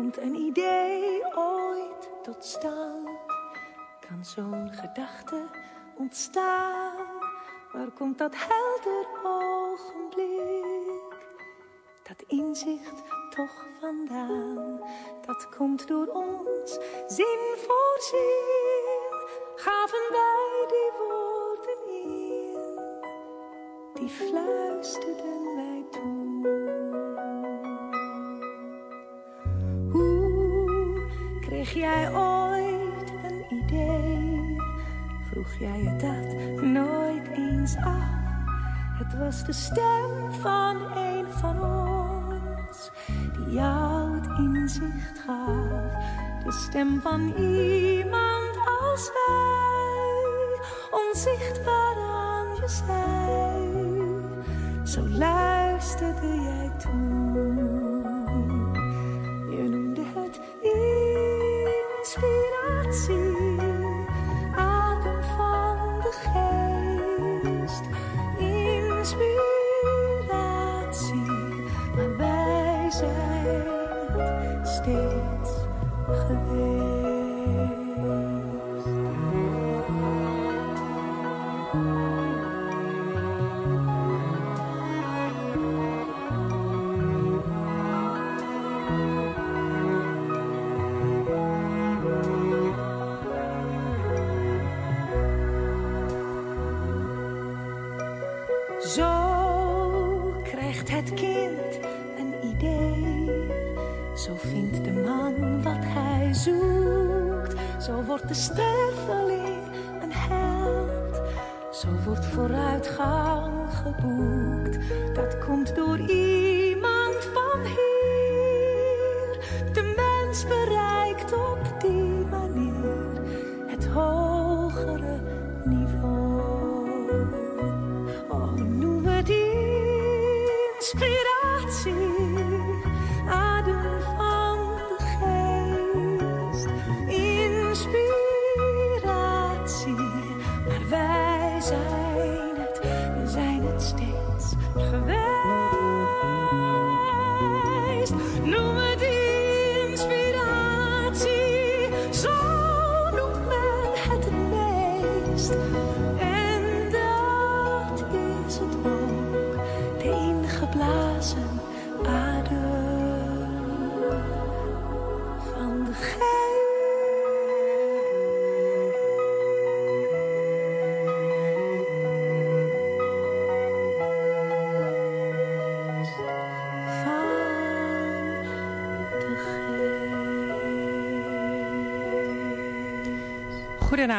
komt een idee ooit tot stand? Kan zo'n gedachte ontstaan? Waar komt dat helder ogenblik? Dat inzicht toch vandaan? Dat komt door ons, zin voor zin. Gaven wij die woorden in, die fluisterden wij toe. Vroeg jij je dat nooit eens af? Het was de stem van een van ons die jou het inzicht gaf. De stem van iemand als wij, onzichtbaar aan je zij. Zo luisterde jij toen. Het kind een idee. Zo vindt de man wat hij zoekt. Zo wordt de sterveling een held. Zo wordt vooruitgang geboekt. Dat komt door iemand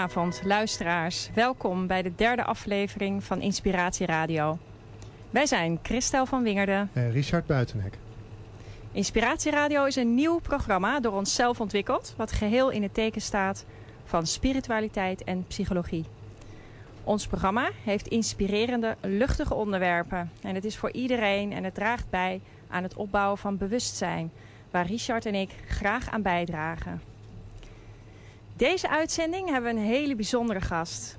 Goedenavond, luisteraars. Welkom bij de derde aflevering van Inspiratie Radio. Wij zijn Christel van Wingerden. En Richard Buitenhek. Inspiratie Radio is een nieuw programma door onszelf ontwikkeld... wat geheel in het teken staat van spiritualiteit en psychologie. Ons programma heeft inspirerende, luchtige onderwerpen. En het is voor iedereen en het draagt bij aan het opbouwen van bewustzijn... waar Richard en ik graag aan bijdragen. Deze uitzending hebben we een hele bijzondere gast.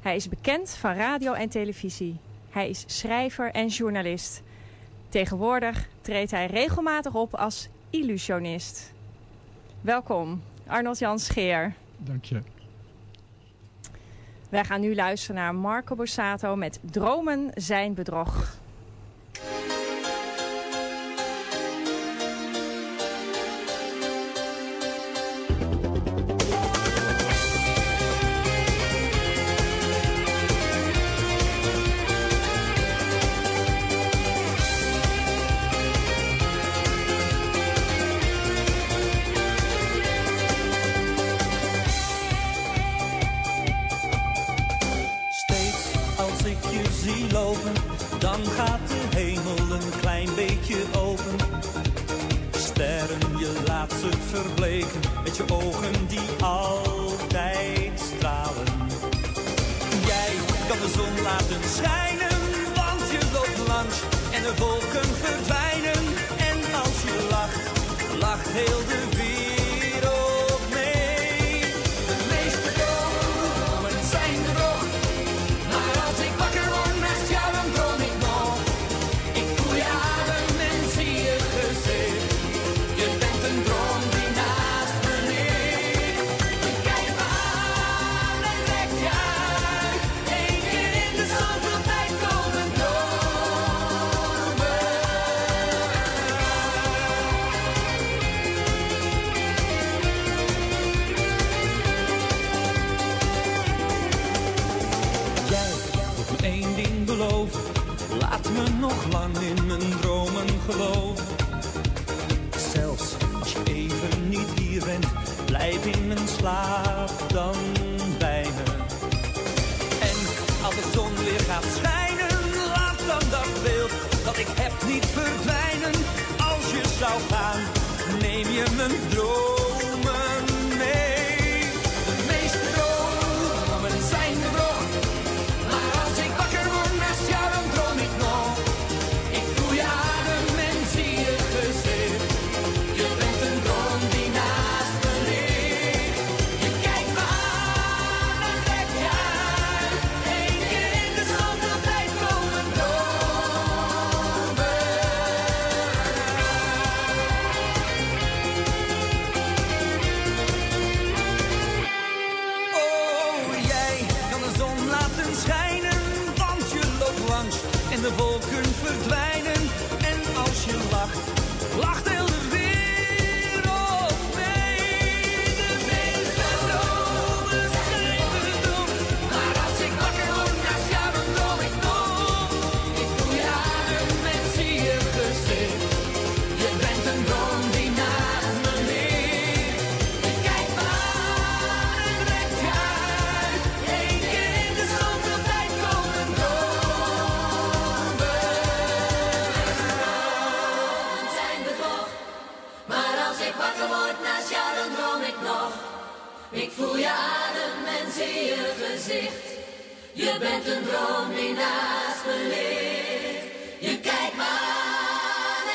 Hij is bekend van radio en televisie. Hij is schrijver en journalist. Tegenwoordig treedt hij regelmatig op als illusionist. Welkom, Arnold Jan Scheer. Dank je. Wij gaan nu luisteren naar Marco Borsato met Dromen zijn bedrog. Wakker word naast jou, dan droom ik nog. Ik voel je adem en zie je gezicht. Je bent een droom die naast me ligt. Je kijkt me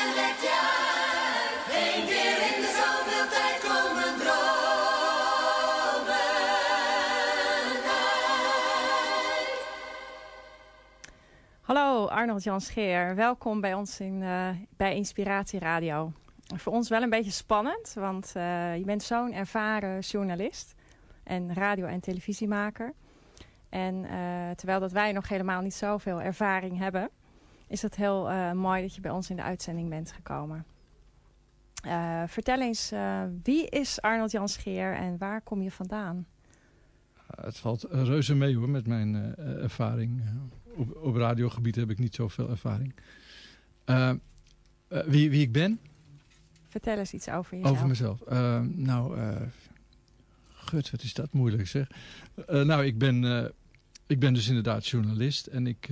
en legt je uit. Eén keer in de zoveel tijd komen dromen uit. Hallo Arnold Jan Scheer, welkom bij ons in, eh, bij Inspiratie Radio. Voor ons wel een beetje spannend, want eh, je bent zo'n ervaren journalist en radio- en televisiemaker. En eh, terwijl dat wij nog helemaal niet zoveel ervaring hebben, is het heel eh, mooi dat je bij ons in de uitzending bent gekomen. Vertel eens, wie is Arnold Jan Scheer en waar kom je vandaan? Het valt reuze mee hoor, met mijn ervaring. Op, op radiogebied heb ik niet zoveel ervaring. Wie, wie ik ben? Vertel eens iets over jezelf. Over mezelf. Eh, nou, eh gut, wat is dat moeilijk zeg. Eh, nou, ik ben, eh, ik ben dus inderdaad journalist. En ik,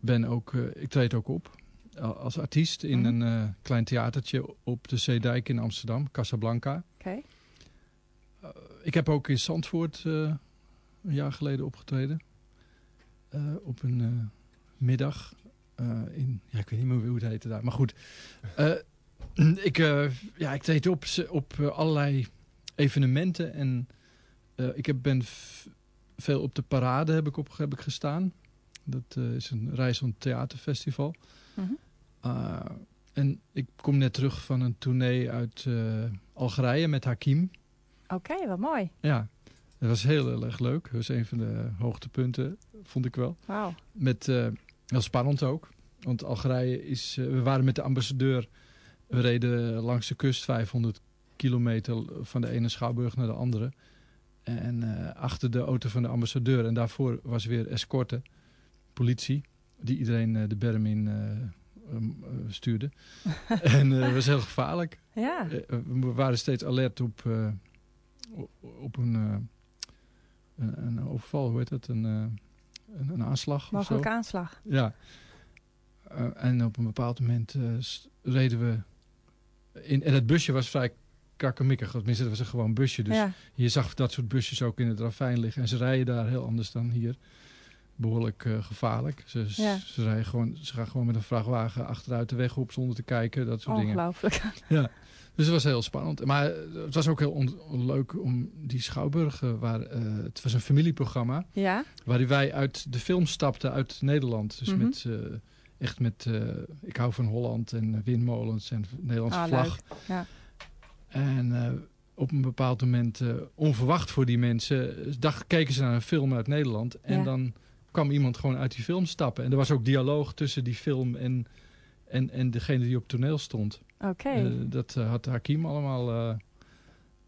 ben ook, ik treed ook op als artiest in Mhm. een klein theatertje op de Zeedijk in Amsterdam, Casablanca. Oké, Ik heb ook in Zandvoort een jaar geleden opgetreden. Op een middag. Eh, in, ja, ik weet niet meer hoe het heette daar. Maar goed. Eh, ik, eh, ja, ik treed op op allerlei evenementen. En ik heb, ben veel op de parade heb ik, op, heb ik gestaan. Dat is een reizend theaterfestival. Mhm. En ik kom net terug van een tournee uit Algerije met Hakim. Oké, wat mooi. Ja, dat was heel, erg leuk. Dat was een van de hoogtepunten, vond ik wel. Wauw. Met, heel spannend ook. Want Algerije is... eh, we waren met de ambassadeur... We reden langs de kust 500 kilometer van de ene schouwburg naar de andere. En eh, achter de auto van de ambassadeur. En daarvoor was weer escorte, politie. Die iedereen eh, de berm in um, stuurde. en het was heel gevaarlijk. Ja, we waren steeds alert op, op een, een, een overval, hoe heet dat? Een, een, een aanslag mogelijke aanslag. Ja. Eh, en op een bepaald moment eh, reden we... In, en het busje was vrij krakkemikkig. Tenminste, het was een gewoon busje. Dus ja. je zag dat soort busjes ook in het ravijn liggen. En ze rijden daar heel anders dan hier. Behoorlijk eh, gevaarlijk. Ze, Ja. ze, rijden gewoon, ze gaan gewoon met een vrachtwagen achteruit de weg op zonder te kijken. Dat soort dingen. Ongelooflijk. Dus het was heel spannend. Maar eh, het was ook heel leuk om die Schouwburg... eh, Waar, het was een familieprogramma... Ja? waarin wij uit de film stapten uit Nederland. Dus Mhm. met, echt met... ik hou van Holland en windmolens en Nederlandse Ah, vlag. leuk. Ja. En op een bepaald moment, onverwacht voor die mensen... Dacht, keken ze naar een film uit Nederland... en Ja. dan kwam iemand gewoon uit die film stappen. En er was ook dialoog tussen die film en, en, en degene die op toneel stond. Oké. Eh, dat eh, had Hakim allemaal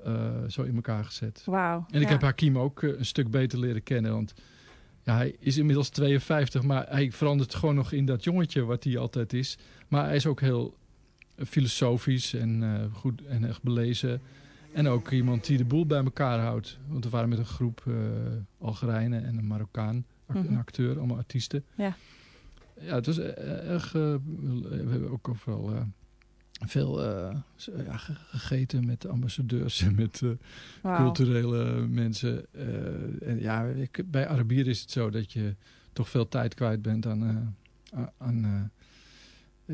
eh, zo in elkaar gezet. Wauw. En ik Ja. heb Hakim ook een stuk beter leren kennen. Want ja, hij is inmiddels 52, maar hij verandert gewoon nog in dat jongetje wat hij altijd is. Maar hij is ook heel filosofisch en, goed, en echt belezen. En ook iemand die de boel bij elkaar houdt. Want we waren met een groep uh, Algerijnen en een Marokkaan, Mhm. een acteur, allemaal artiesten. Ja. Ja, het was eh, erg... eh, we hebben ook overal eh, veel eh, ja, ge- gegeten met ambassadeurs en met eh, culturele mensen. Eh, en ja, ik, bij Arabier is het zo dat je toch veel tijd kwijt bent aan, eh, aan eh,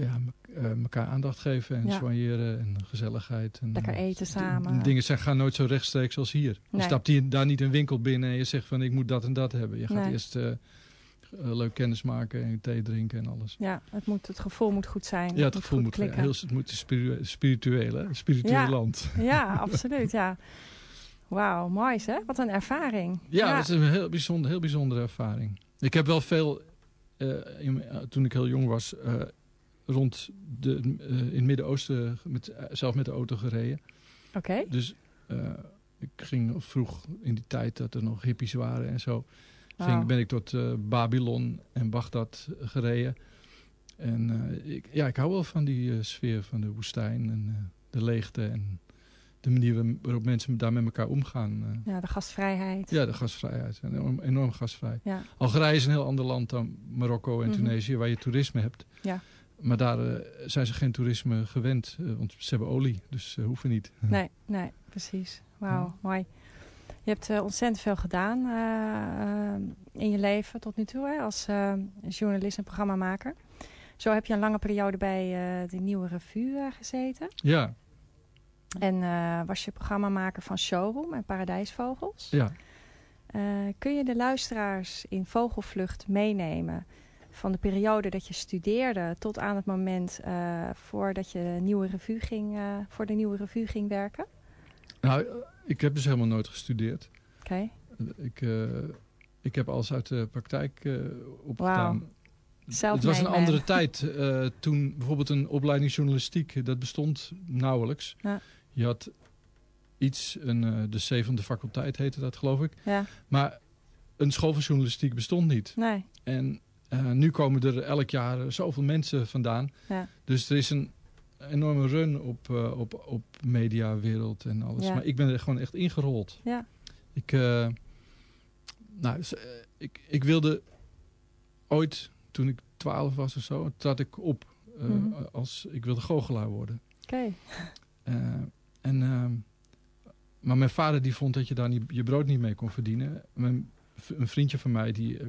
ja, me- eh, elkaar aandacht geven en Ja. soigneren en gezelligheid. En, Lekker eten samen. Dingen zijn, gaan nooit zo rechtstreeks als hier. Je Nee. stapt hier, daar niet een winkel binnen en je zegt van ik moet dat en dat hebben. Je gaat Nee. eerst eh, eh, leuk kennis maken en thee drinken en alles. Ja, het, moet, het gevoel moet goed zijn. Ja, het gevoel moet klikken. heel het moet spiritu- spiritueel, hè? Spiritueel Ja. land. Ja, absoluut, ja. Wauw, mooi hè? Wat een ervaring. Ja, het is een heel, bijzonder, heel bijzondere ervaring. Ik heb wel veel, in- toen ik heel jong was, rond de, eh, in het Midden-Oosten met, zelf met de auto gereden. Oké. Dus eh, ik ging vroeg in die tijd dat er nog hippies waren en zo. Ging, ben ik tot eh, Babylon en Bagdad gereden. En ik, ja, ik hou wel van die sfeer van de woestijn en de leegte en de manier waarop mensen daar met elkaar omgaan. Ja, de gastvrijheid. Ja, de gastvrijheid. Enorm, enorm gastvrij. Ja. Algerije is een heel ander land dan Marokko en Mhm. Tunesië, waar je toerisme hebt. Ja. Maar daar eh, zijn ze geen toerisme gewend, eh, want ze hebben olie, dus ze hoeven niet. Nee, nee, precies. Wauw, Ja. mooi. Je hebt eh, ontzettend veel gedaan eh, eh, in je leven tot nu toe hè, als eh, journalist en programmamaker. Zo heb je een lange periode bij eh, de Nieuwe Revue eh, gezeten. Ja, En eh, was je programmamaker van Showroom en Paradijsvogels. ja. Eh, kun je de luisteraars in vogelvlucht meenemen van de periode dat je studeerde tot aan het moment eh, voordat je nieuwe revue ging, eh, voor de nieuwe revue ging werken? Nou, ik heb dus helemaal nooit gestudeerd. Oké, Ik, eh, ik heb alles uit de praktijk opgedaan. Zelf Het was een man. andere tijd. toen bijvoorbeeld een opleiding journalistiek, dat bestond nauwelijks. Ja. Je had iets, een, de zevende faculteit heette dat geloof ik. Ja, Maar een school van journalistiek bestond niet. nee, En eh, nu komen er elk jaar zoveel mensen vandaan. Ja. Dus er is een enorme run op, eh, op, op mediawereld en alles. Ja. Maar ik ben er gewoon echt ingerold. ja, Ik, eh, nou, dus, eh, ik, ik wilde ooit, toen ik twaalf was of zo, trad ik op. eh, Mhm. als, ik wilde goochelaar worden. oké. Eh, en, ehm, maar mijn vader die vond dat je daar niet, je brood niet mee kon verdienen. Mijn, een vriendje van mij die eh,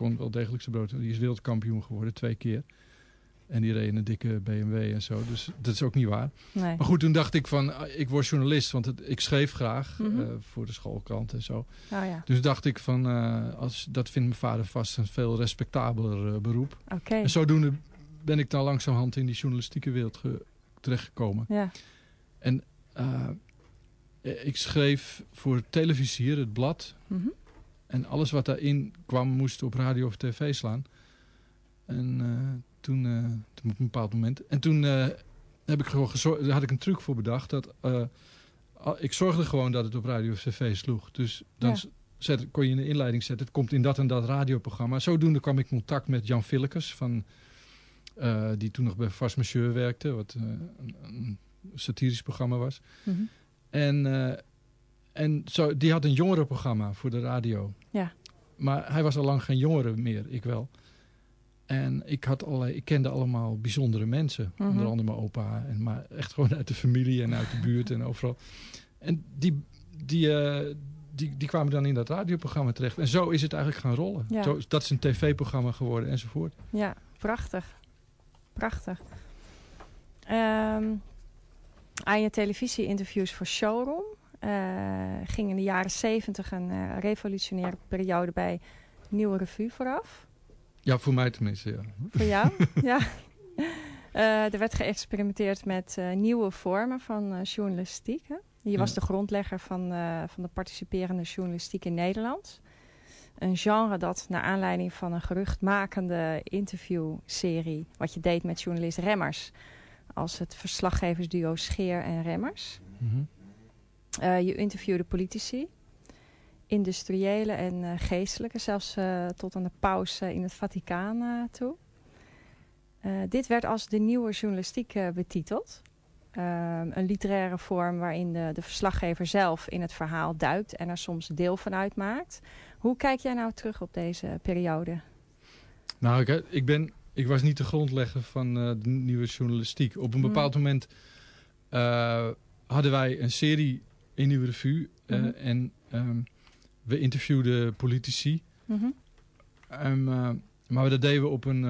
kon wel degelijk zijn brood. Die is wereldkampioen geworden twee keer. En die reed in een dikke BMW en zo. Dus dat is ook niet waar. Nee. Maar goed, toen dacht ik van, ah, ik word journalist. Want het, ik schreef graag Mhm. eh, voor de schoolkrant en zo. Oh ja, Dus dacht ik van, eh, als, dat vindt mijn vader vast een veel respectabeler eh, beroep. oké. En zodoende ben ik dan langzamerhand in die journalistieke wereld ge- terechtgekomen. Ja, Eh, ik schreef voor televisier, het blad. mhm. En alles wat daarin kwam moest op radio of tv slaan. En eh, toen, eh, toen op een bepaald moment. En toen eh, heb ik gewoon daar had ik een truc voor bedacht. Dat, ik zorgde gewoon dat het op radio of tv sloeg. Dus dan Ja. zet, kon je in de inleiding zetten. Het komt in dat en dat radioprogramma. Zodoende kwam ik in contact met Jan Villekes. Van, die toen nog bij Vast Monsieur werkte. Wat een, een satirisch programma was. Mhm. En, en zo, die had een jongerenprogramma voor de radio. Ja. Maar hij was al lang geen jongere meer, ik wel. En ik, had allerlei, ik kende allemaal bijzondere mensen. Mhm. Onder andere mijn opa. En, maar echt gewoon uit de familie en uit de buurt en overal. En die, die, eh, die, die kwamen dan in dat radioprogramma terecht. En zo is het eigenlijk gaan rollen. Ja. Zo, dat is een tv-programma geworden enzovoort. Ja, prachtig. Prachtig. Ehm, aan je televisie-interviews voor Showroom ging in de jaren zeventig een eh, revolutionaire periode bij Nieuwe Revue vooraf. Ja, voor mij tenminste, ja. Voor jou? ja. Eh, er werd geëxperimenteerd met eh, nieuwe vormen van eh, journalistiek. Hè? Je was de grondlegger van, eh, van de participerende journalistiek in Nederland. Een genre dat naar aanleiding van een geruchtmakende interviewserie... wat je deed met journalist Remmers... als het verslaggeversduo Scheer en Remmers. Mhm. Eh, je interviewde politici, industriële en eh, geestelijke, zelfs eh, tot aan de paus in het Vaticaan toe. dit werd als de nieuwe journalistiek betiteld. Ehm, een literaire vorm waarin de, de, verslaggever zelf in het verhaal duikt en er soms deel van uitmaakt. Hoe kijk jij nou terug op deze periode? Nou, ik, ik, ben, ik was niet de grondlegger van uh, de nieuwe journalistiek. Op een hmm. bepaald moment uh, hadden wij een serie in Nieuwe Revue. Mm -hmm. En um, we interviewden politici. Mm -hmm. um, maar dat deden we op een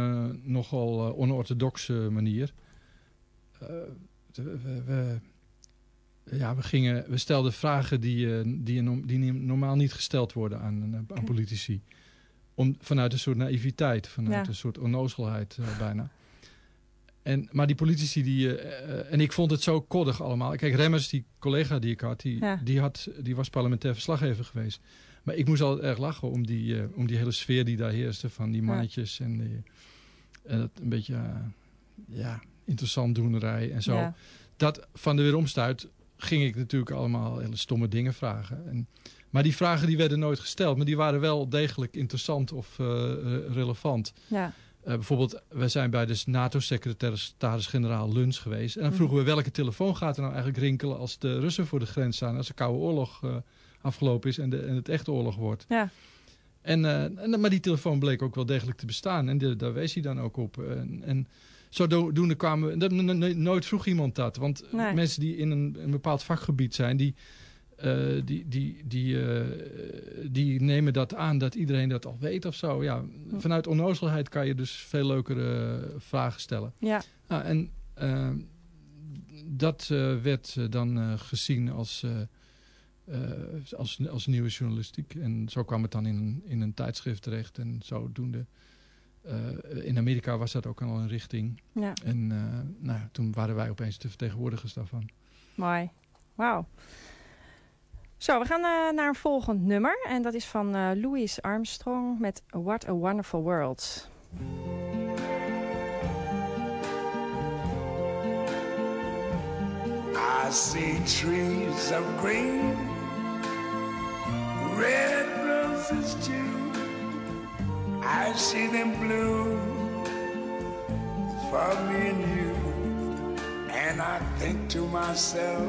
nogal onorthodoxe manier we, we, ja, we, gingen, we stelden vragen die, eh, die, die normaal niet gesteld worden aan, aan politici. Om, vanuit een soort naïviteit, vanuit een soort onnozelheid uh, bijna. En, maar die politici, die, uh, en ik vond het zo koddig allemaal. Kijk, Remmers, die collega die ik had, die, die, had, die was parlementair verslaggever geweest. Maar ik moest altijd erg lachen om die, uh, om die hele sfeer die daar heerste. Van die mannetjes en, die, en dat een beetje, ja, interessant doenerij en zo. Dat van de weeromstuit ging ik natuurlijk allemaal hele stomme dingen vragen. En, maar die vragen die werden nooit gesteld. Maar die waren wel degelijk interessant of uh, relevant. Ja. Uh, bijvoorbeeld, we zijn bij de NATO-secretaris-generaal Luns geweest. En dan vroegen we welke telefoon gaat er nou eigenlijk rinkelen als de Russen voor de grens staan. Als de Koude Oorlog uh, afgelopen is en, de, en het echte oorlog wordt. Ja. En, en, maar die telefoon bleek ook wel degelijk te bestaan. En de, daar wees hij dan ook op. En, en Zodoende kwamen we... Nooit vroeg iemand dat. Want mensen die in een, een, bepaald vakgebied zijn... die, uh, die, die, die, uh, die nemen dat aan dat iedereen dat al weet of zo. Ja, vanuit onnozelheid kan je dus veel leukere vragen stellen. Ja. Nou, en uh, dat werd dan gezien als, als, als nieuwe journalistiek. En zo kwam het dan in een, in een tijdschrift terecht. En zodoende in Amerika was dat ook al een richting. Ja. En nou, toen waren wij opeens de vertegenwoordigers daarvan. Mooi. Wauw. Zo, we gaan uh, naar een volgend nummer. En dat is van Louis Armstrong met What a Wonderful World. I see trees of green, red roses too. I see them bloom for me and you, and I think to myself,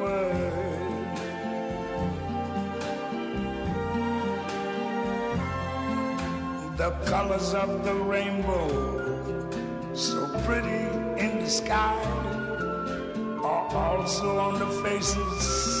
the colors of the rainbow so pretty in the sky are also on the faces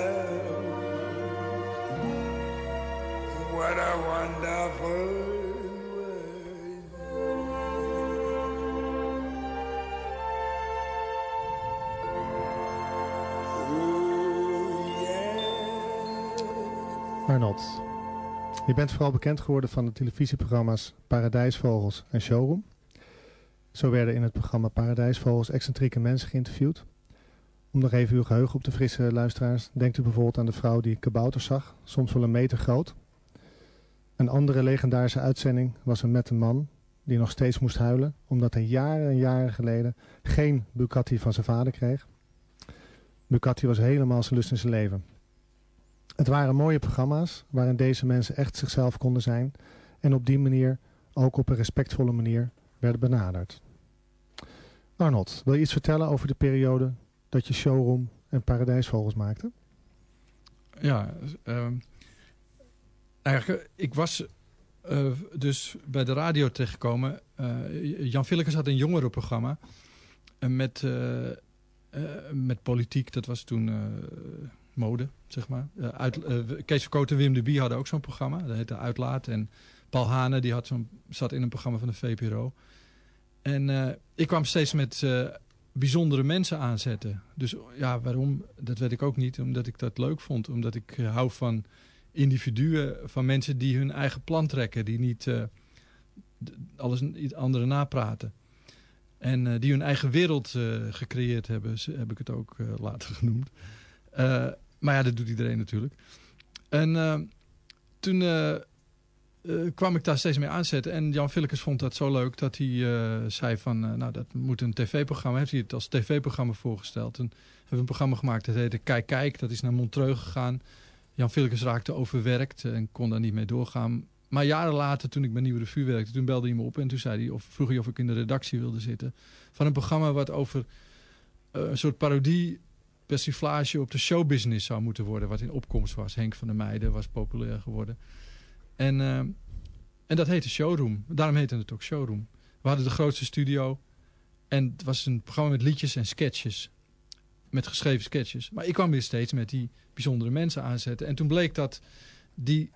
Arnold. Je bent vooral bekend geworden van de televisieprogramma's Paradijsvogels en Showroom. Zo werden in het programma Paradijsvogels excentrieke mensen geïnterviewd. Om nog even uw geheugen op te frissen, luisteraars, denkt u bijvoorbeeld aan de vrouw die kabouters zag, soms wel een meter groot. Een andere legendarische uitzending was een met een man die nog steeds moest huilen, omdat hij jaren en jaren geleden geen Bugatti van zijn vader kreeg. Bugatti was helemaal zijn lust in zijn leven. Het waren mooie programma's waarin deze mensen echt zichzelf konden zijn en op die manier ook op een respectvolle manier werden benaderd. Arnold, wil je iets vertellen over de periode dat je Showroom en Paradijsvogels maakte? Ja, ehm, eigenlijk, ik was uh, dus bij de radio terechtgekomen. Uh, Jan Villekes had een jongerenprogramma uh, met, met politiek. Dat was toen mode, zeg maar. Uit, Kees Verkoten en Wim de Bie hadden ook zo'n programma. Dat heette Uitlaat. En Paul Hane die had zo'n zat in een programma van de VPRO. En ik kwam steeds met bijzondere mensen aanzetten. Dus ja, waarom? Dat weet ik ook niet. Omdat ik dat leuk vond. Omdat ik hou van individuen, van mensen die hun eigen plan trekken. Die niet alles andere napraten. En die hun eigen wereld gecreëerd hebben, heb ik het ook later genoemd. Maar ja, dat doet iedereen natuurlijk. En toen kwam ik daar steeds mee aanzetten. En Jan Villekes vond dat zo leuk dat hij zei van... nou, dat moet een tv-programma. Heeft hij het als tv-programma voorgesteld. En hebben we een programma gemaakt dat heette Kijk Kijk. Dat is naar Montreux gegaan. Jan Vilkes raakte overwerkt en kon daar niet mee doorgaan. Maar jaren later, toen ik bij Nieuwe Revue werkte, toen belde hij me op en toen zei hij of, vroeg hij of ik in de redactie wilde zitten. Van een programma wat over een soort parodie persiflage op de showbusiness zou moeten worden. Wat in opkomst was. Henk van der Meijden was populair geworden. En, uh, en dat heette Showroom. Daarom heette het ook Showroom. We hadden de grootste studio. En het was een programma met liedjes en sketches met geschreven sketches. Maar ik kwam weer steeds met die bijzondere mensen aanzetten. En toen bleek dat die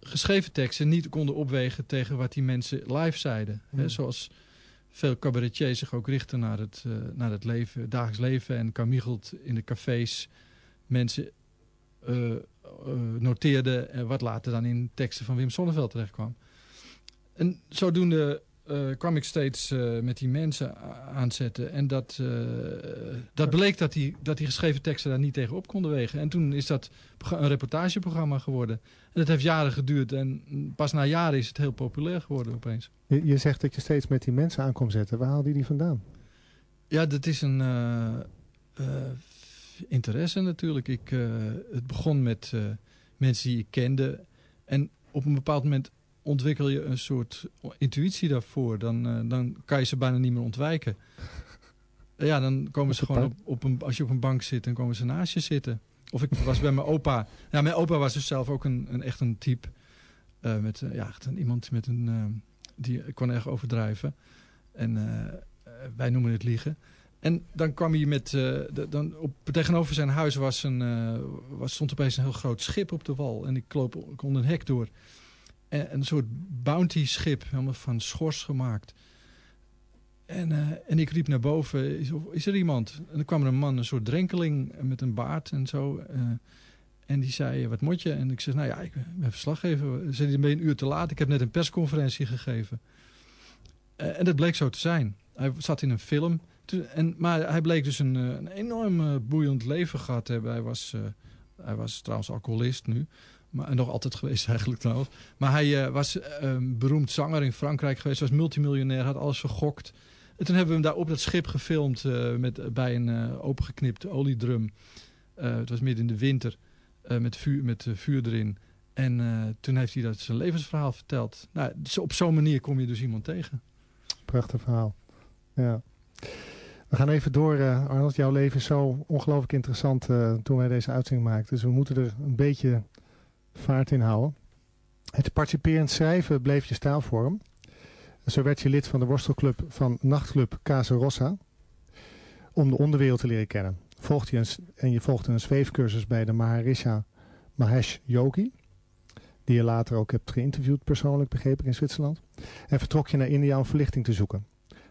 geschreven teksten niet konden opwegen tegen wat die mensen live zeiden. Hmm. zoals veel cabaretiers zich ook richten naar het, uh, naar het leven, dagelijks leven. En Carmichelt in de cafés mensen uh, noteerde wat later dan in teksten van Wim Sonneveld terechtkwam. En zodoende uh, kwam ik steeds uh, met die mensen aanzetten. En dat, uh, dat bleek dat die, dat die geschreven teksten daar niet tegen op konden wegen. En toen is dat een reportageprogramma geworden. En dat heeft jaren geduurd. En pas na jaren is het heel populair geworden opeens. Je, je zegt dat je steeds met die mensen aan komt zetten. Waar haalde je die vandaan? Ja, dat is een interesse natuurlijk. Ik, het begon met mensen die ik kende. En op een bepaald moment ontwikkel je een soort intuïtie daarvoor. Dan, uh, dan kan je ze bijna niet meer ontwijken. ja, dan komen ze gewoon op, op een, als je op een bank zit, dan komen ze naast je zitten. Of ik was bij mijn opa. Ja, mijn opa was dus zelf ook een, een echt een type. Uh, met, uh, ja, echt een, iemand met een, die kon erg overdrijven. En wij noemen het liegen. En dan kwam hij met, de, dan op, tegenover zijn huis was een, was, stond opeens een heel groot schip op de wal. En ik loop ik onder een hek door een soort bounty schip, helemaal van schors gemaakt. En, uh, en ik riep naar boven, is, er iemand? En dan kwam er een man, een soort drenkeling met een baard en zo. En die zei, wat moet je? En ik zeg, nou ja, ik ben verslaggever. Ze ben een uur te laat? Ik heb net een persconferentie gegeven. En dat bleek zo te zijn. Hij zat in een film. En, maar hij bleek dus een, een enorm boeiend leven gehad te hebben. Hij was, hij was trouwens alcoholist nu. Maar, nog altijd geweest eigenlijk trouwens. Maar hij uh, was um, beroemd zanger in Frankrijk geweest. Was multimiljonair, had alles vergokt. En toen hebben we hem daar op dat schip gefilmd met, bij een opengeknipte oliedrum. het was midden in de winter met, vuur, met vuur erin. En toen heeft hij dat zijn levensverhaal verteld. Nou, dus op zo'n manier kom je dus iemand tegen. Prachtig verhaal. Ja. We gaan even door, Arnold. Jouw leven is zo ongelooflijk interessant toen wij deze uitzending maakten. Dus we moeten er een beetje vaart in houden. Het participerend schrijven bleef je stijlvorm. Zo werd je lid van de worstelclub van nachtclub Casa Rossa. Om de onderwereld te leren kennen. Volgde je en je volgde een zweefcursus bij de Maharishi Mahesh Yogi. Die je later ook hebt geïnterviewd persoonlijk, begreep ik, in Zwitserland. En vertrok je naar India om verlichting te zoeken.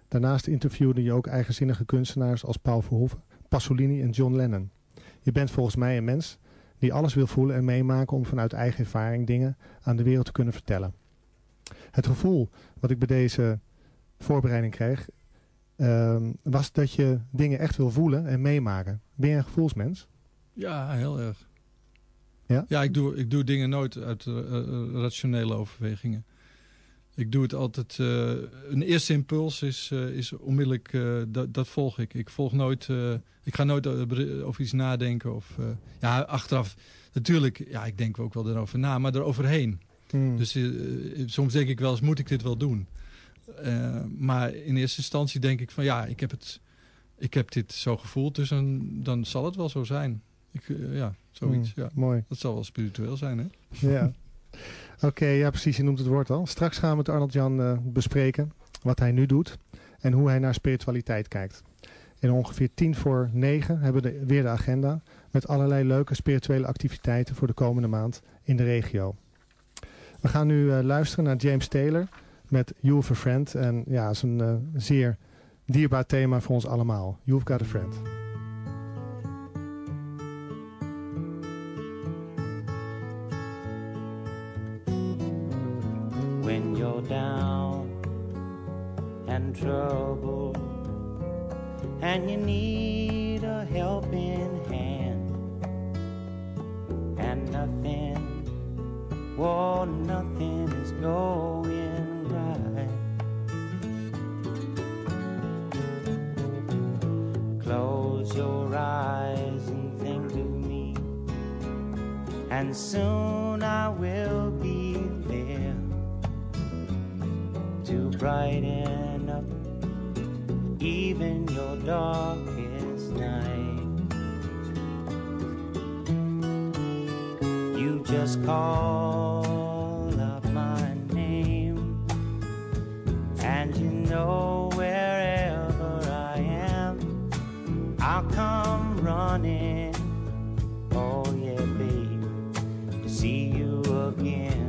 Daarnaast interviewde je ook eigenzinnige kunstenaars als Paul Verhoeven, Pasolini en John Lennon. Je bent volgens mij een mens die alles wil voelen en meemaken om vanuit eigen ervaring dingen aan de wereld te kunnen vertellen. Het gevoel wat ik bij deze voorbereiding kreeg, uh, was dat je dingen echt wil voelen en meemaken. Ben je een gevoelsmens? Ja, heel erg. Ja, ja ik, doe, ik doe dingen nooit uit uh, rationele overwegingen. Ik doe het altijd... Uh, een eerste impuls is, uh, is onmiddellijk... Uh, dat, dat volg ik. Ik volg nooit... ik ga nooit over iets nadenken. Of, ja, achteraf... Natuurlijk, ja, ik denk ook wel erover na. Maar eroverheen. Hmm. Dus eh, soms denk ik wel eens, moet ik dit wel doen? Eh, maar in eerste instantie denk ik van ja, ik heb, het, ik heb dit zo gevoeld, dus dan, dan zal het wel zo zijn. Ik, eh, ja, zoiets. Hmm, Ja. Mooi. Dat zal wel spiritueel zijn, hè? Ja. Oké, ja precies, je noemt het woord al. Straks gaan we met Arnold Jan eh, bespreken wat hij nu doet en hoe hij naar spiritualiteit kijkt. En ongeveer tien voor negen hebben we weer de agenda met allerlei leuke spirituele activiteiten voor de komende maand in de regio. We gaan nu eh, luisteren naar James Taylor met You've a Friend. En ja, dat is een eh, zeer dierbaar thema voor ons allemaal. You've got a friend. And trouble, and you need a helping hand. And nothing, oh, nothing is going right. Close your eyes and think of me, and soon I will be there to brighten even your darkest night. You just call up my name, and you know wherever I am, I'll come running. Oh, yeah, babe, to see you again.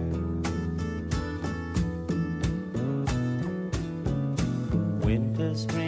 winter, spring,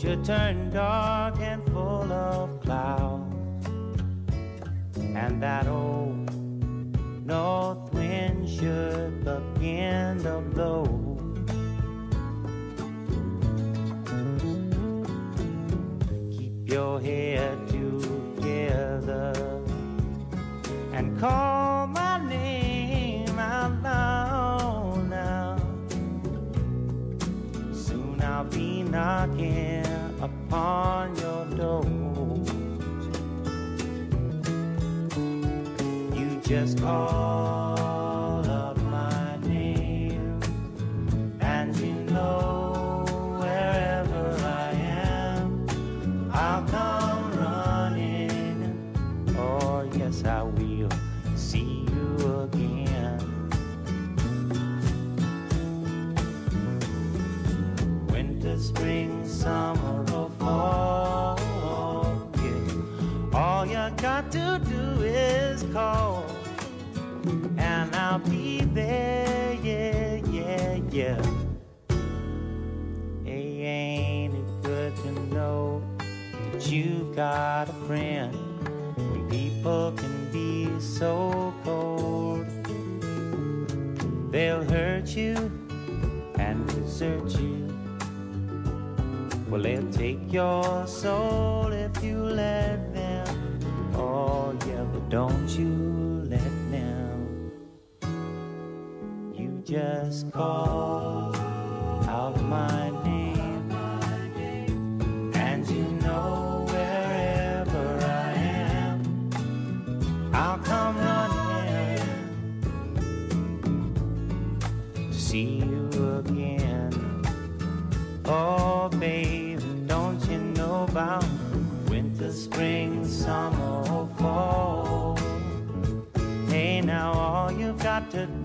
should turn dark and full of clouds, and that old north wind should begin to blow. Keep your head together and call just call and I'll be there. Yeah, yeah, yeah. Hey, ain't it good to know that you've got a friend when people can be so cold? They'll hurt you and desert you. Well, they'll take your soul if you let them. Oh, yeah, but don't you just call out my name, and you know wherever I am, I'll come running to see you again. Oh, baby, don't you know about winter, spring, summer, fall? Hey, now all you've got to do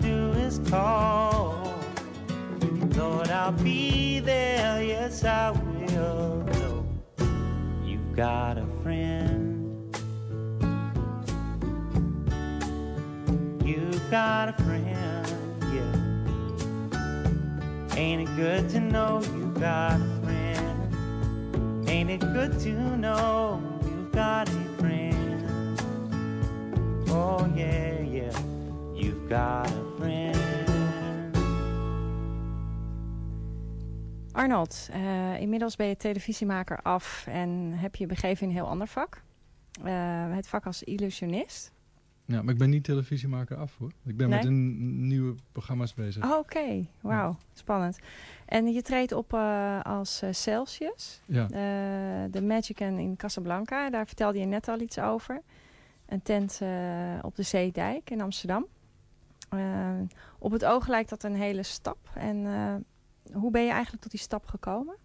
call. Lord, I'll be there, yes, I will. know You've got a friend. You've got a friend, yeah. Ain't it good to know you got a friend? Ain't it good to know you've got a friend? Oh yeah, yeah, you've got a friend. Arnold, eh, inmiddels ben je televisiemaker af en heb je begeven in een heel ander vak. Eh, het vak als illusionist. Ja, maar ik ben niet televisiemaker af hoor. Ik ben Nee? met een nieuwe programma's bezig. Oh, Oké, wauw, spannend. En je treedt op eh, als Celsius, Ja. de Magician in Casablanca. Daar vertelde je net al iets over. Een tent op de Zeedijk in Amsterdam. Op het oog lijkt dat een hele stap. En hoe ben je eigenlijk tot die stap gekomen?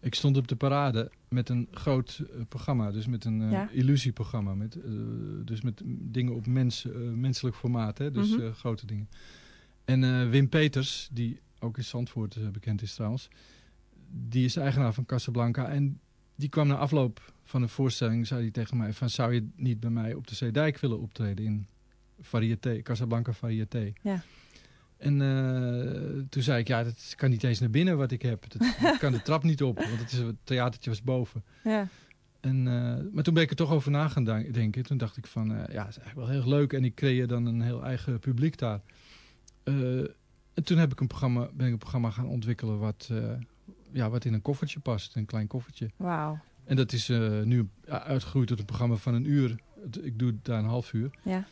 Ik stond op de parade met een groot eh, programma, dus met een eh, Ja. illusieprogramma. Met, eh, dus met dingen op mens, menselijk formaat, hè? dus Mhm. grote dingen. En Wim Peters, die ook in Zandvoort bekend is trouwens, die is eigenaar van Casablanca. En die kwam na afloop van een voorstelling, zei hij tegen mij van, zou je niet bij mij op de Zeedijk willen optreden in Varieté, Casablanca Varieté? Ja. En eh, toen zei ik, ja, dat kan niet eens naar binnen wat ik heb. Dat, dat kan de trap niet op, want het, is, het theatertje was boven. Ja, En, eh, maar toen ben ik er toch over na gaan denken. Toen dacht ik van, eh, ja, het is eigenlijk wel heel leuk. En ik creëer dan een heel eigen publiek daar. En toen heb ik een programma, ben ik een programma gaan ontwikkelen wat, ja, wat in een koffertje past. Een klein koffertje. wauw. En dat is nu uitgegroeid tot een programma van een uur. Ik doe het daar een half uur. Ja.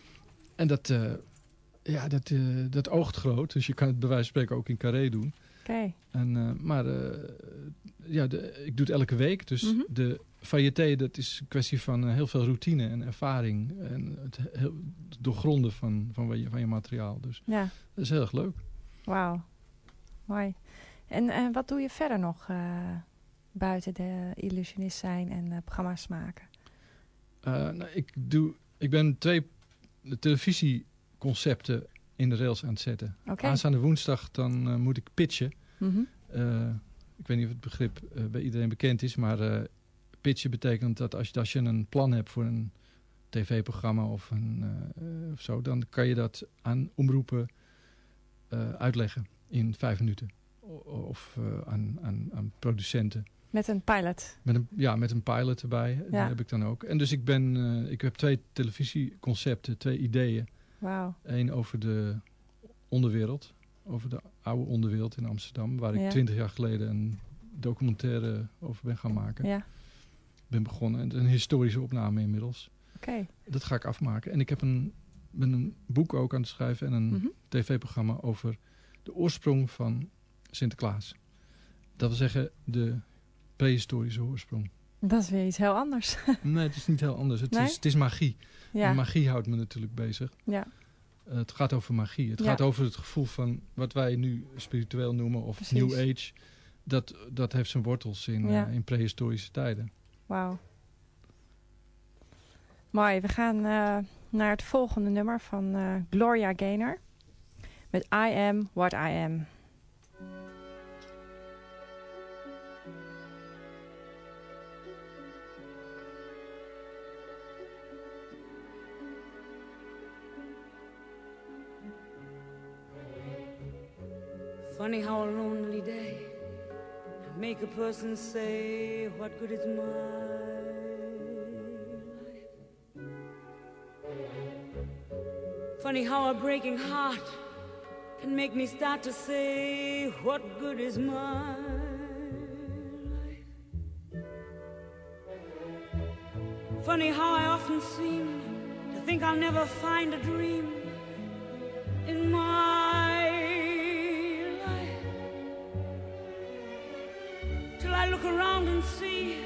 En dat, ja, dat, eh, dat oogt groot. Dus je kan het bij wijze van spreken ook in carré doen. Oké, En, eh, maar eh, ja, de, ik doe het elke week. Dus Mhm. de variété, dat is een kwestie van heel veel routine en ervaring. En het heel, doorgronden van, van, je, van je materiaal. Dus ja, dat is heel erg leuk. wauw. Mooi. En wat doe je verder nog buiten de illusionist zijn en programma's maken? Nou, ik, doe, ik ben twee televisieconcepten in de rails aan het zetten. Oké. Aanstaande woensdag dan eh, moet ik pitchen. Mhm. Eh, ik weet niet of het begrip eh, bij iedereen bekend is, maar pitchen betekent dat als je, als je een plan hebt voor een tv-programma of, een, of zo, dan kan je dat aan omroepen uitleggen in vijf minuten. O- Of aan, aan, aan producenten. Met een pilot. Met een, ja, met een pilot erbij. Die Ja. heb ik dan ook. En dus ik ben, ik heb twee televisieconcepten, twee ideeën. Wauw. Eén over de onderwereld, over de oude onderwereld in Amsterdam, waar ik Ja. twintig jaar geleden een documentaire over ben gaan maken. Ja, Ben begonnen, en een historische opname inmiddels. oké. Dat ga ik afmaken. En ik heb een, ben een boek ook aan het schrijven en een Mhm. tv-programma over de oorsprong van Sinterklaas. Dat wil zeggen de prehistorische oorsprong. Dat is weer iets heel anders. Nee, het is niet heel anders. Het, Nee? is, het is magie. ja, En magie houdt me natuurlijk bezig. ja, Eh, het gaat over magie. Het Ja. gaat over het gevoel van wat wij nu spiritueel noemen of Precies. New Age. Dat, dat heeft zijn wortels in, Ja. eh, in prehistorische tijden. wauw. Mooi, we gaan eh, naar het volgende nummer van Gloria Gaynor. Met I Am What I Am. Funny how a lonely day can make a person say, What good is my life? Funny how a breaking heart can make me start to say, What good is my life? Funny how I often seem to think I'll never find a dream in my look around and see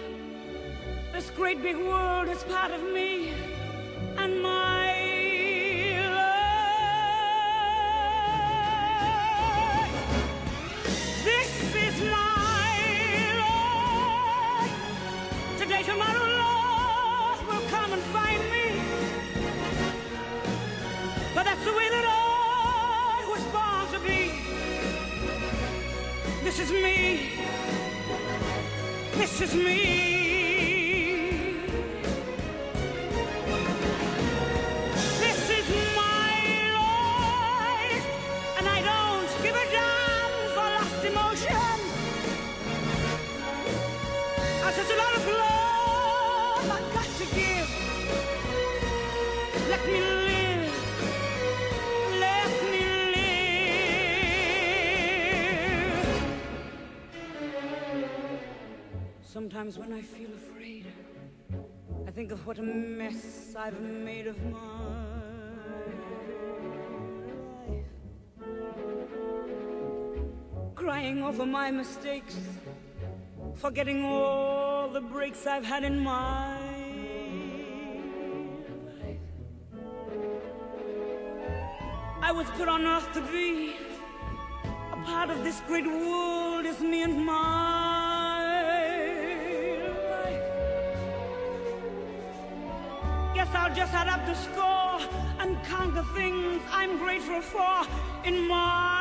this great big world is part of me Sometimes when I feel afraid, I think of what a mess I've made of my life. Crying over my mistakes, forgetting all the breaks I've had in my life. I was put on earth to be a part of this great world is me and my just add up the score and count the things I'm grateful for in my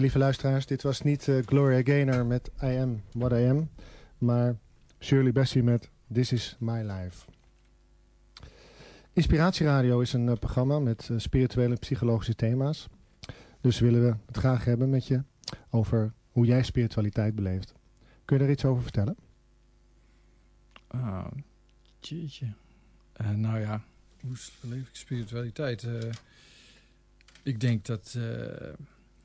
lieve luisteraars, dit was niet eh, Gloria Gaynor met I Am What I Am, maar Shirley Bassey met This Is My Life. Inspiratieradio is een eh, programma met eh, spirituele en psychologische thema's. Dus willen we het graag hebben met je over hoe jij spiritualiteit beleeft. Kun je daar iets over vertellen? Ah, jeetje. Nou ja, hoe beleef ik spiritualiteit? Eh, ik denk dat, eh,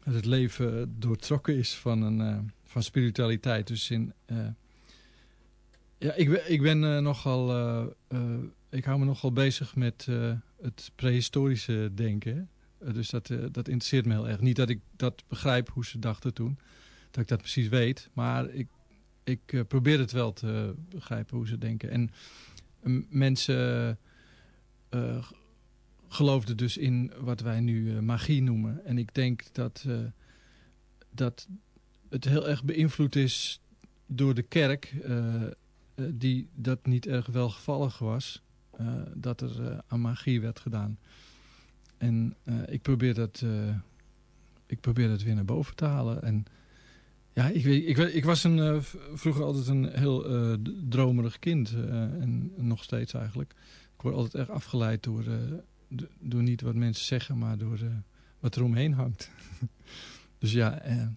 dat het leven doortrokken is van, een, eh, van spiritualiteit. Dus in, eh, ja, ik ben, ik ben eh, nogal, ik hou me nogal bezig met het prehistorische denken. Dus dat, dat interesseert me heel erg. Niet dat ik dat begrijp hoe ze dachten toen, dat ik dat precies weet, maar ik ik probeer het wel te begrijpen hoe ze denken. En eh, mensen g- geloofden dus in wat wij nu eh, magie noemen. En ik denk dat, eh, dat het heel erg beïnvloed is door de kerk... eh, die dat niet erg welgevallig was... dat er aan magie werd gedaan. En ik, probeer dat, ik probeer dat weer naar boven te halen. En ja, ik, ik, ik was een, vroeger altijd een heel dromerig kind. en nog steeds eigenlijk. Ik word altijd erg afgeleid door, door niet wat mensen zeggen, maar door eh, wat er omheen hangt. dus ja, eh,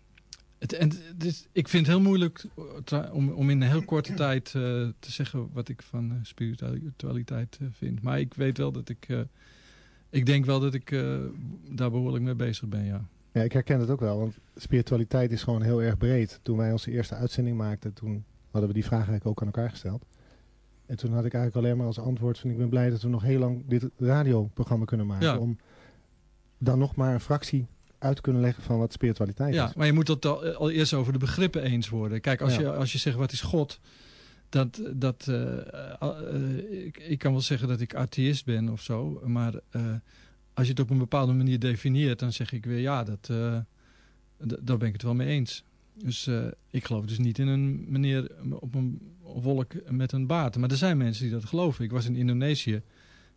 het, en is- ik vind het heel moeilijk eh, om, om in een heel korte tijd te zeggen wat ik van spiritualiteit vind. Maar ik weet wel dat ik... ik denk wel dat ik daar behoorlijk mee bezig ben, ja. Ja, ik herken het ook wel, want spiritualiteit is gewoon heel erg breed. Toen wij onze eerste uitzending maakten, toen hadden we die vraag eigenlijk ook aan elkaar gesteld. En toen had ik eigenlijk alleen maar als antwoord van ik ben blij dat we nog heel lang dit radioprogramma kunnen maken. Ja. Om dan nog maar een fractie uit te kunnen leggen van wat spiritualiteit Ja, is. maar je moet het al, al eerst over de begrippen eens worden. Kijk, als, Ja. je, als je zegt wat is God, dat, dat, eh, eh, ik, ik kan wel zeggen dat ik atheïst ben of zo, maar eh, als je het op een bepaalde manier definieert, dan zeg ik weer ja, dat, eh, daar ben ik het wel mee eens. Dus eh, ik geloof dus niet in een meneer op een wolk met een baard. Maar er zijn mensen die dat geloven. Ik was in Indonesië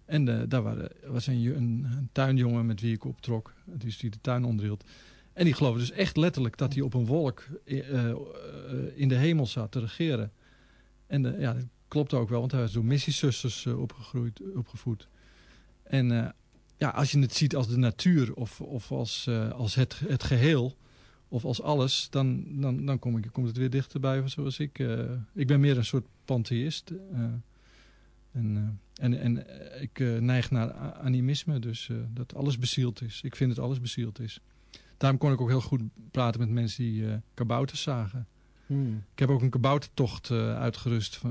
en eh, daar waren, was een, een, tuinjongen met wie ik optrok, die, die de tuin onderhield. En die geloofde dus echt letterlijk dat hij op een wolk eh, eh, in de hemel zat te regeren. En ja, dat klopt ook wel, want hij was door missiezusters opgegroeid, opgevoed. En ja, als je het ziet als de natuur of, of als, als het, het geheel of als alles, dan, dan, dan kom ik, komt het weer dichterbij zoals ik. eh, ik ben meer een soort pantheïst. eh, en, eh, en, en eh, ik neig naar animisme, dus dat alles bezield is. Ik vind dat alles bezield is. daarom kon ik ook heel goed praten met mensen die kabouters zagen. Hmm. Ik heb ook een kaboutertocht uitgerust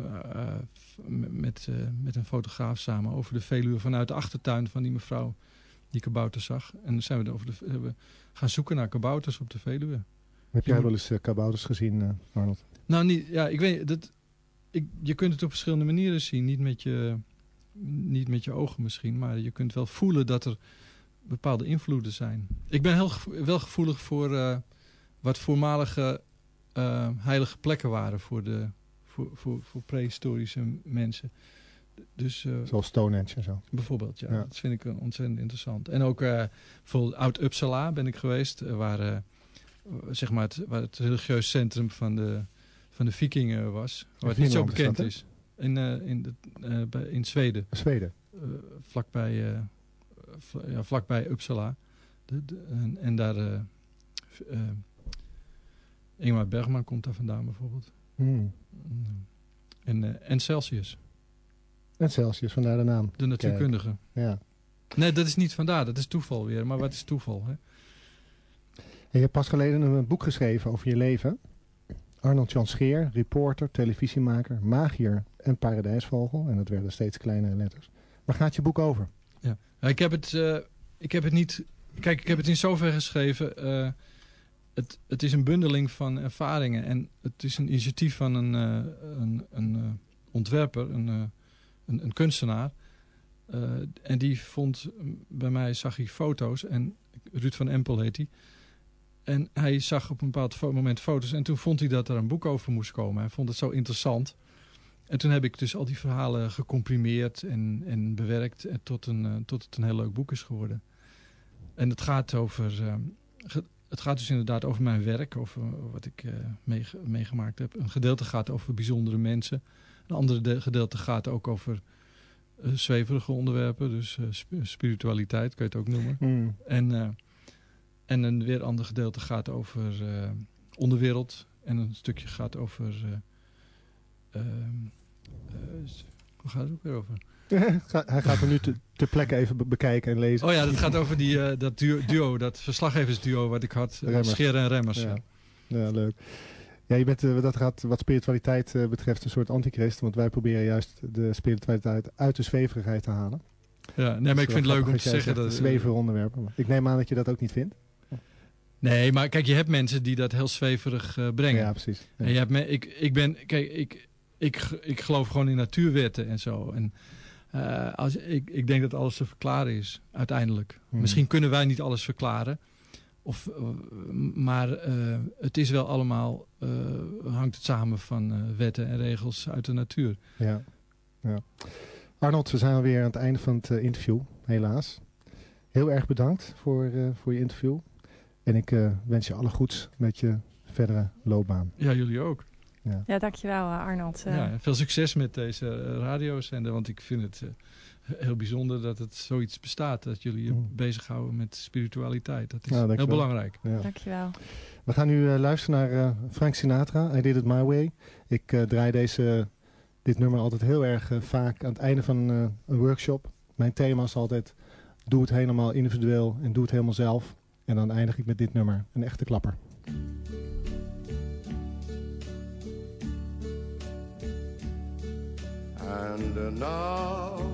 met, met een fotograaf samen over de Veluwe vanuit de achtertuin van die mevrouw die kabouters zag. En dan zijn we, over de, hebben gaan zoeken naar kabouters op de Veluwe. Heb jij wel eens eh, kabouters gezien, eh, Arnold? Nou, niet, ja, ik weet, dat, ik, je kunt het op verschillende manieren zien. Niet met, je, niet met je ogen misschien, maar je kunt wel voelen dat er bepaalde invloeden zijn. Ik ben heel wel gevoelig voor eh, wat voormalige heilige plekken waren voor, de, voor, voor, voor prehistorische mensen. Dus eh, Zoals Stonehenge en zo. bijvoorbeeld, ja, Ja. dat vind ik eh, ontzettend interessant. En ook eh bijvoorbeeld Oud-Uppsala ben ik geweest, waar, zeg maar het, waar het religieus centrum van de, van de vikingen was. Waar het niet zo is bekend is. In, in, de, bij, in Zweden, Zweden. vlakbij, vla- ja, vlakbij Uppsala. De, de- en, en daar, Ingmar Bergman komt daar vandaan bijvoorbeeld. Hmm. Mm. En, en Celsius, En Celsius, vandaar de naam. de natuurkundige. Ja. Nee, dat is niet vandaar. Dat is toeval weer. Maar wat is toeval? Hè? Je hebt pas geleden een boek geschreven over je leven. Arnold Jan Scheer, reporter, televisiemaker, magier en paradijsvogel. En dat werden steeds kleinere letters. Waar gaat je boek over? Ja, ik, heb het, eh, ik heb het niet... Kijk, ik heb het in zover geschreven. eh, het, het is een bundeling van ervaringen. En het is een initiatief van een, eh, een, een eh, ontwerper, een, eh, een, kunstenaar. Eh, en die vond bij mij, zag hij foto's. En Ruud van Empel heet hij. En hij zag op een bepaald moment foto's. En toen vond hij dat er een boek over moest komen. Hij vond het zo interessant. En toen heb ik dus al die verhalen gecomprimeerd en, en bewerkt en tot, een, eh, tot het een heel leuk boek is geworden. En het gaat over, eh, ge- het gaat dus inderdaad over mijn werk, over wat ik eh, meege- meegemaakt heb. Een gedeelte gaat over bijzondere mensen. Een andere de- gedeelte gaat ook over eh, zweverige onderwerpen, dus eh, sp- spiritualiteit kan je het ook noemen. Hmm. En, eh, en een weer ander gedeelte gaat over onderwereld. En een stukje gaat over... eh, ehm, eh, hoe gaat het ook weer over? Hij gaat er nu te, ter plekke even be- bekijken en lezen. Oh ja, dat gaat over die, dat duo, dat verslaggeversduo wat ik had. Remmers. Scheren en Remmers. Ja. Ja, leuk. Ja, je bent eh, dat gaat, wat spiritualiteit eh, betreft een soort antichrist. Want wij proberen juist de spiritualiteit uit de zweverigheid te halen. Ja, nee, maar Dus ik vind het leuk om te zeggen dat... Zwever onderwerpen. Maar Ik neem aan dat je dat ook niet vindt. Nee, maar kijk, je hebt mensen die dat heel zweverig eh, brengen. Ja, precies. Ja. En je hebt me, ik, ik ben, kijk, ik, ik, ik geloof gewoon in natuurwetten en zo. En eh, als, ik, ik denk dat alles te verklaren is, uiteindelijk. Hmm. Misschien kunnen wij niet alles verklaren. Of, eh, maar eh, het is wel allemaal, eh, hangt het samen van eh, wetten en regels uit de natuur. Ja. ja. Arnold, we zijn alweer aan het einde van het interview, helaas. Heel erg bedankt voor, eh, voor je interview. En ik eh, wens je alle goeds met je verdere loopbaan. Ja, jullie ook. Ja, dankjewel eh, Arnold. Ja, veel succes met deze radiozender, want ik vind het eh, heel bijzonder dat het zoiets bestaat. Dat jullie je Mm. bezighouden met spiritualiteit. Dat is heel belangrijk. Ja. Dankjewel. We gaan nu eh, luisteren naar eh, Frank Sinatra, I Did It My Way. Ik eh, draai deze, dit nummer altijd heel erg vaak aan het einde van eh, een workshop. Mijn thema is altijd, doe het helemaal individueel en doe het helemaal zelf. En dan eindig ik met dit nummer, een echte klapper. And now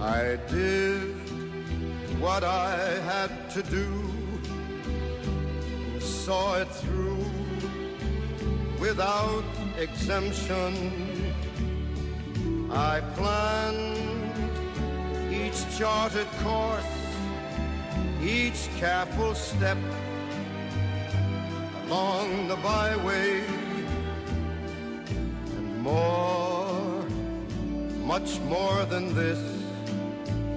I did what I had to do, saw it through without exemption. I planned each charted course, each careful step along the byway, and more, much more than this,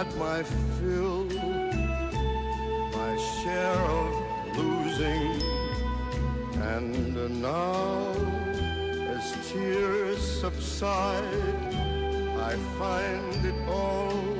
I've my fill, my share of losing, and now as tears subside, I find it all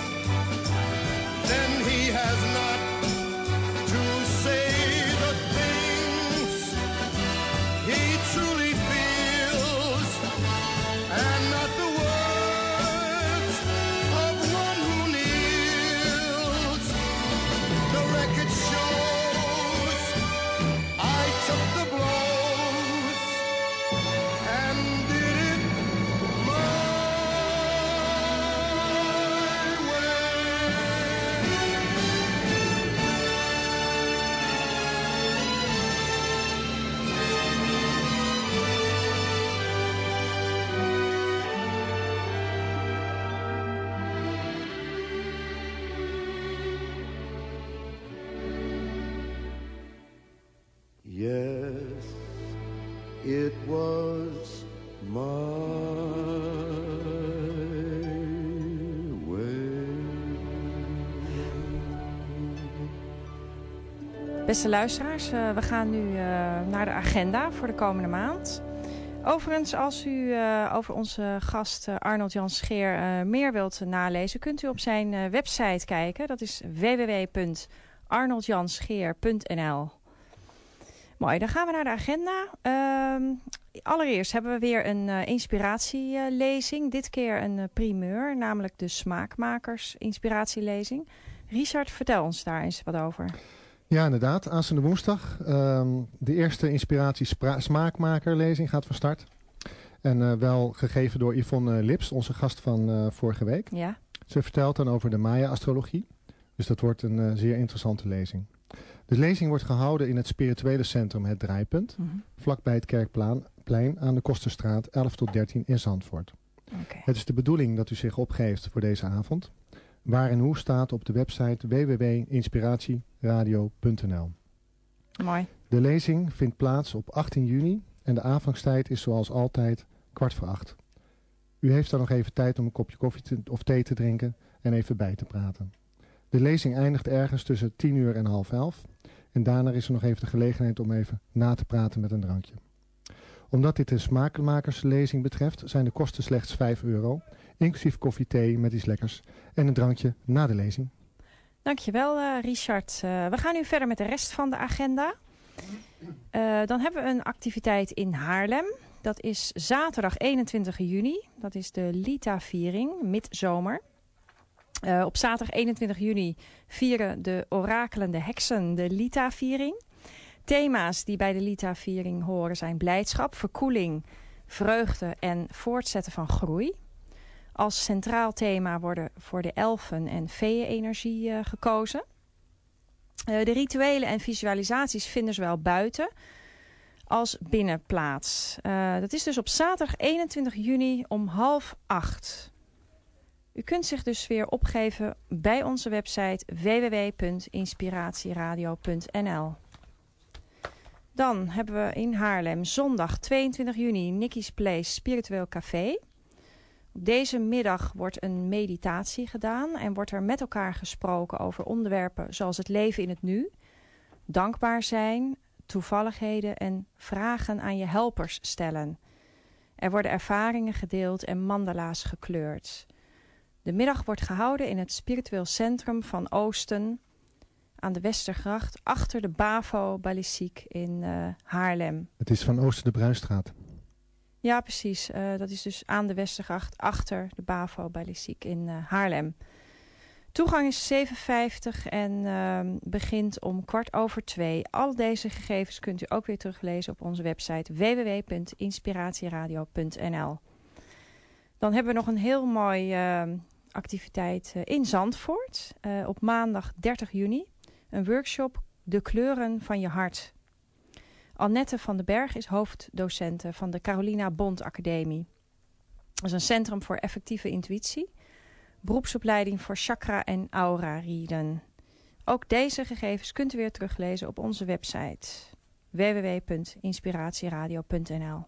Beste luisteraars, eh, we gaan nu eh, naar de agenda voor de komende maand. Overigens, als u eh, over onze gast Arnold Jan Scheer meer wilt nalezen, kunt u op zijn website kijken. Dat is www.arnoldjanscheer.nl Mooi, dan gaan we naar de agenda. Ehm, allereerst hebben we weer een inspiratielezing. Dit keer een primeur, namelijk de Smaakmakers inspiratielezing. Richard, vertel ons daar eens wat over. Ja, inderdaad. Aanstaande woensdag. ehm, de eerste inspiratie smaakmakerlezing gaat van start. En eh, wel gegeven door Yvonne Lips, onze gast van eh, vorige week. Ja, Ze vertelt dan over de Maya-astrologie. Dus dat wordt een eh, zeer interessante lezing. De lezing wordt gehouden in het spirituele centrum Het Draaipunt. Mhm. Vlakbij het Kerkplein plein aan de Kosterstraat 11 tot 13 in Zandvoort. Het is de bedoeling dat u zich opgeeft voor deze avond. Waar en hoe staat op de website www.inspiratieradio.nl. Mooi. De lezing vindt plaats op 18 juni en de aanvangstijd is zoals altijd kwart voor acht. U heeft dan nog even tijd om een kopje koffie te- of thee te drinken en even bij te praten. De lezing eindigt ergens tussen 10 uur en half elf. En daarna is er nog even de gelegenheid om even na te praten met een drankje. Omdat dit de smaakmakerslezing betreft zijn de kosten slechts 5 euro. Inclusief koffie, thee met iets lekkers en een drankje na de lezing. Dankjewel eh Richard. Eh, we gaan nu verder met de rest van de agenda. Eh, dan hebben we een activiteit in Haarlem. Dat is zaterdag 21 juni. Dat is de Lita-viering, midzomer. Op zaterdag 21 juni vieren de orakelende heksen de Lita-viering. thema's die bij de Lita-viering horen zijn blijdschap, verkoeling, vreugde en voortzetten van groei. Als centraal thema worden voor de elfen en vee-energie uh, gekozen. Uh, de rituelen en visualisaties vinden zowel buiten als binnen plaats. Uh, dat is dus op zaterdag 21 juni om half acht. U kunt zich dus weer opgeven bij onze website www.inspiratieradio.nl. Dan hebben we in Haarlem zondag 22 juni Nicky's Place Spiritueel Café. Deze middag wordt een meditatie gedaan en wordt er met elkaar gesproken over onderwerpen zoals het leven in het nu, dankbaar zijn, toevalligheden en vragen aan je helpers stellen. Er worden ervaringen gedeeld en mandala's gekleurd. De middag wordt gehouden in het spiritueel centrum van Oosten aan de Westergracht achter de Bavo Balistiek in uh, Haarlem. Het is van Oosten de Bruinstraat. Ja, precies. Uh, dat is dus aan de Westergracht achter de Bavo Balistiek in uh, Haarlem. Toegang is 7,50 en uh, begint om kwart over twee. Al deze gegevens kunt u ook weer teruglezen op onze website www.inspiratieradio.nl. Dan hebben we nog een heel mooi ehm, activiteit in Zandvoort op maandag 30 juni. Een workshop De kleuren van je hart. Annette van den Berg is hoofddocente van de Carolina Bond Academie. Dat is een centrum voor effectieve intuïtie. Beroepsopleiding voor chakra en aura rieden. Ook deze gegevens kunt u weer teruglezen op onze website www.inspiratieradio.nl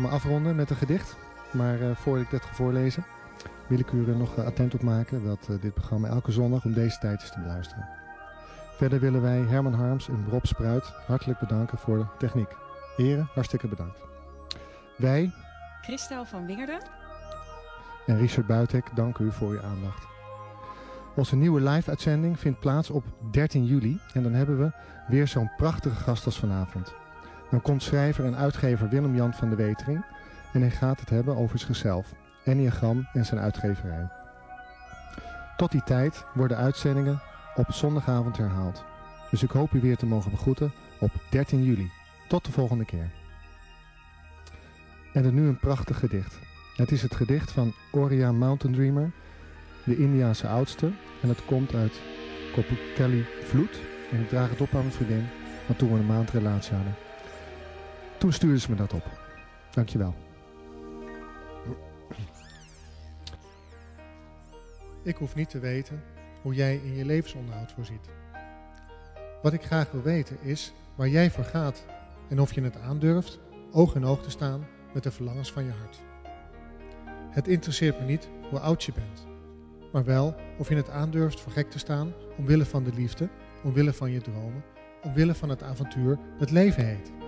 uh, programma afronden met een gedicht. Maar uh, voordat ik dat ga voorlezen, wil ik u er nog uh, attent op maken dat dit programma elke zondag om deze tijd is te beluisteren. Verder willen wij Herman Harms en Rob Spruit hartelijk bedanken voor de techniek. Heren, hartstikke bedankt. Wij, Christel van Wingerden en Richard Buitek, danken u voor uw aandacht. Onze nieuwe live-uitzending vindt plaats op 13 juli en dan hebben we weer zo'n prachtige gast als vanavond. Dan komt schrijver en uitgever Willem-Jan van de Wetering en hij gaat het hebben over zichzelf, Enneagram en zijn uitgeverij. Tot die tijd worden uitzendingen op zondagavond herhaald. Dus ik hoop u weer te mogen begroeten op 13 juli. Tot de volgende keer. En dan nu een prachtig gedicht. Het is het gedicht van Oria Mountain Dreamer, de Indiaanse oudste. En het komt uit Kopukeli Vloed. En ik draag het op aan mijn vriendin, want toen we een maand relatie hadden. Toen stuurde ze me dat op. Dankjewel. Ik hoef niet te weten hoe jij in je levensonderhoud voorziet. Wat ik graag wil weten is waar jij voor gaat en of je het aandurft oog in oog te staan met de verlangens van je hart. Het interesseert me niet hoe oud je bent, maar wel of je het aandurft voor gek te staan omwille van de liefde, omwille van je dromen, omwille van het avontuur dat leven heet.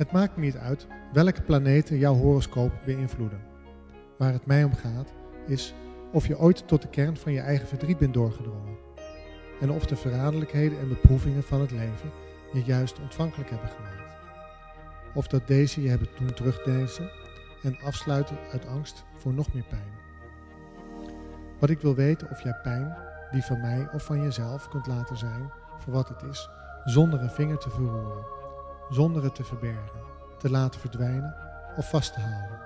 Het maakt me niet uit welke planeten jouw horoscoop beïnvloeden. Waar het mij om gaat is of je ooit tot de kern van je eigen verdriet bent doorgedrongen. En of de verraderlijkheden en beproevingen van het leven je juist ontvankelijk hebben gemaakt. Of dat deze je hebben doen terugdezen en afsluiten uit angst voor nog meer pijn. Wat ik wil weten of jij pijn, die van mij of van jezelf, kunt laten zijn voor wat het is, zonder een vinger te verroeren, zonder het te verbergen, te laten verdwijnen of vast te houden.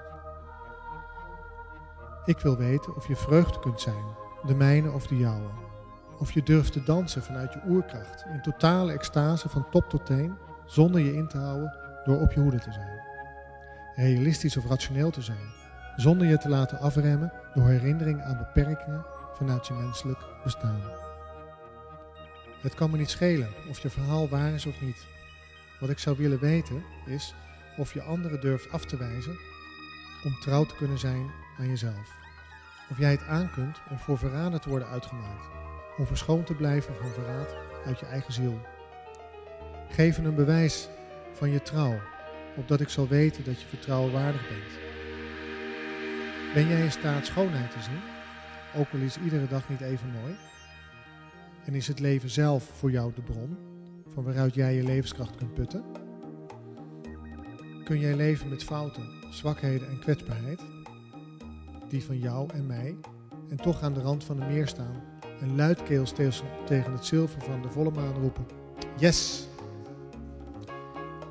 Ik wil weten of je vreugde kunt zijn, de mijne of de jouwe. Of je durft te dansen vanuit je oerkracht, in totale extase van top tot teen, zonder je in te houden door op je hoede te zijn. Realistisch of rationeel te zijn, zonder je te laten afremmen door herinnering aan beperkingen vanuit je menselijk bestaan. Het kan me niet schelen of je verhaal waar is of niet. Wat ik zou willen weten is of je anderen durft af te wijzen om trouw te kunnen zijn aan jezelf. Of jij het aankunt om voor verraden te worden uitgemaakt, om verschoond te blijven van verraad uit je eigen ziel. Geven een bewijs van je trouw, opdat ik zal weten dat je vertrouwenwaardig bent. Ben jij in staat schoonheid te zien, ook al is iedere dag niet even mooi? En is het leven zelf voor jou de bron van waaruit jij je levenskracht kunt putten? Kun jij leven met fouten, zwakheden en kwetsbaarheid? Die van jou en mij, en toch aan de rand van de meer staan en luidkeels tegen het zilver van de volle maan roepen: Yes!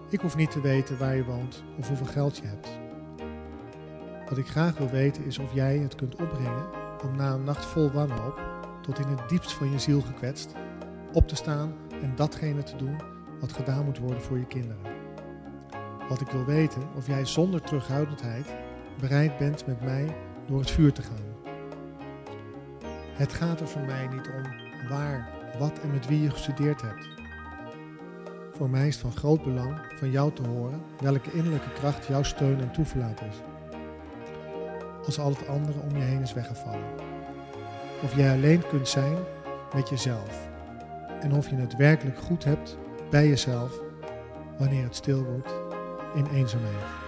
Ik hoef niet te weten waar je woont of hoeveel geld je hebt. Wat ik graag wil weten is of jij het kunt opbrengen om na een nacht vol wanhoop, tot in het diepst van je ziel gekwetst, op te staan en datgene te doen wat gedaan moet worden voor je kinderen. Wat ik wil weten of jij zonder terughoudendheid bereid bent met mij door het vuur te gaan. Het gaat er voor mij niet om waar, wat en met wie je gestudeerd hebt. Voor mij is het van groot belang van jou te horen welke innerlijke kracht jouw steun en toeverlaat is. Als al het andere om je heen is weggevallen. Of jij alleen kunt zijn met jezelf. En of je het werkelijk goed hebt bij jezelf wanneer het stil wordt in eenzaamheid.